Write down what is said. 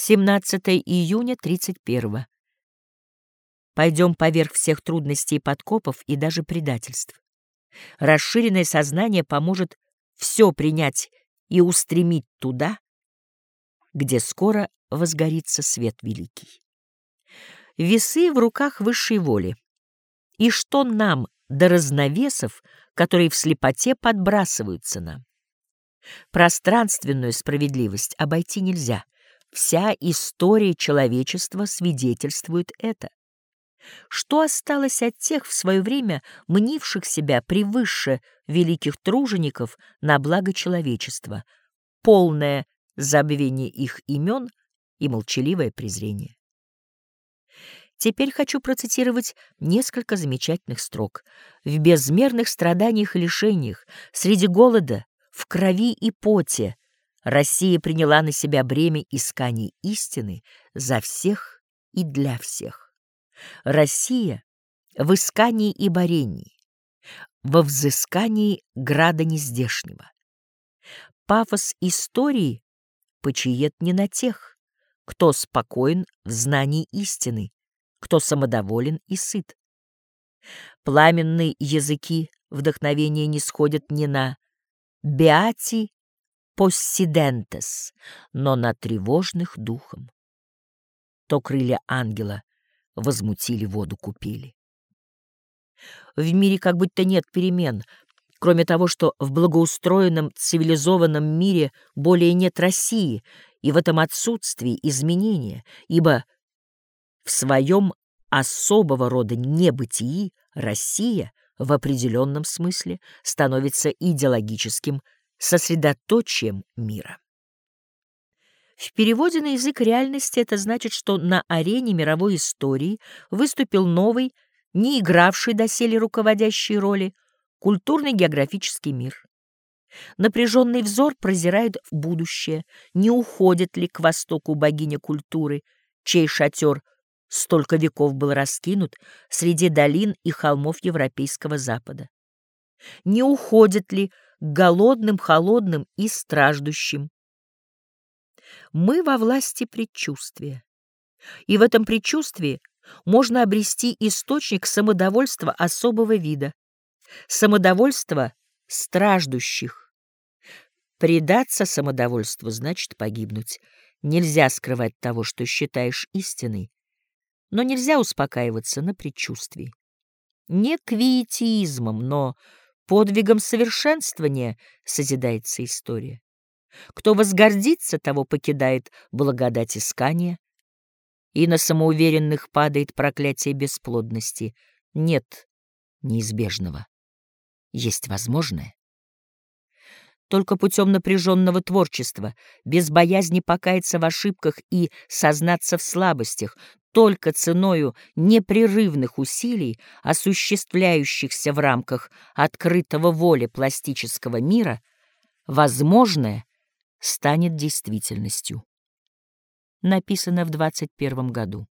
17 июня 31 Пойдем поверх всех трудностей и подкопов и даже предательств. Расширенное сознание поможет все принять и устремить туда, где скоро возгорится свет великий. Весы в руках высшей воли. И что нам до разновесов, которые в слепоте подбрасываются нам? Пространственную справедливость обойти нельзя. Вся история человечества свидетельствует это. Что осталось от тех в свое время мнивших себя превыше великих тружеников на благо человечества? Полное забвение их имен и молчаливое презрение. Теперь хочу процитировать несколько замечательных строк. В безмерных страданиях и лишениях, среди голода, в крови и поте Россия приняла на себя бремя исканий истины за всех и для всех. Россия в искании и борении, во взыскании града нездешнего. Пафос истории почиет не на тех, кто спокоен в знании истины, кто самодоволен и сыт. Пламенные языки вдохновения не сходят ни на «beati possidentes», но на тревожных духом. То крылья ангела возмутили воду купели. В мире как будто нет перемен, кроме того, что в благоустроенном цивилизованном мире более нет России, и в этом отсутствии изменения, ибо в своем особого рода небытии Россия в определенном смысле становится идеологическим сосредоточием мира. В переводе на язык реальности это значит, что на арене мировой истории выступил новый, не игравший доселе руководящей роли, культурный географический мир. Напряженный взор прозирает в будущее, не уходит ли к востоку богиня культуры, чей шатер – столько веков был раскинут среди долин и холмов Европейского Запада? Не уходит ли голодным, холодным и страждущим? Мы во власти предчувствия, и в этом предчувствии можно обрести источник самодовольства особого вида, самодовольства страждущих. Предаться самодовольству значит погибнуть. Нельзя скрывать того, что считаешь истиной, но нельзя успокаиваться на предчувствии. Не квиетизмом, но подвигом совершенствования созидается история. Кто возгордится, того покидает благодать искания, и на самоуверенных падает проклятие бесплодности. Нет неизбежного, есть возможное. Только путем напряженного творчества, без боязни покаяться в ошибках и сознаться в слабостях, только ценою непрерывных усилий, осуществляющихся в рамках открытого воли пластического мира, возможное станет действительностью. Написано в 21 году.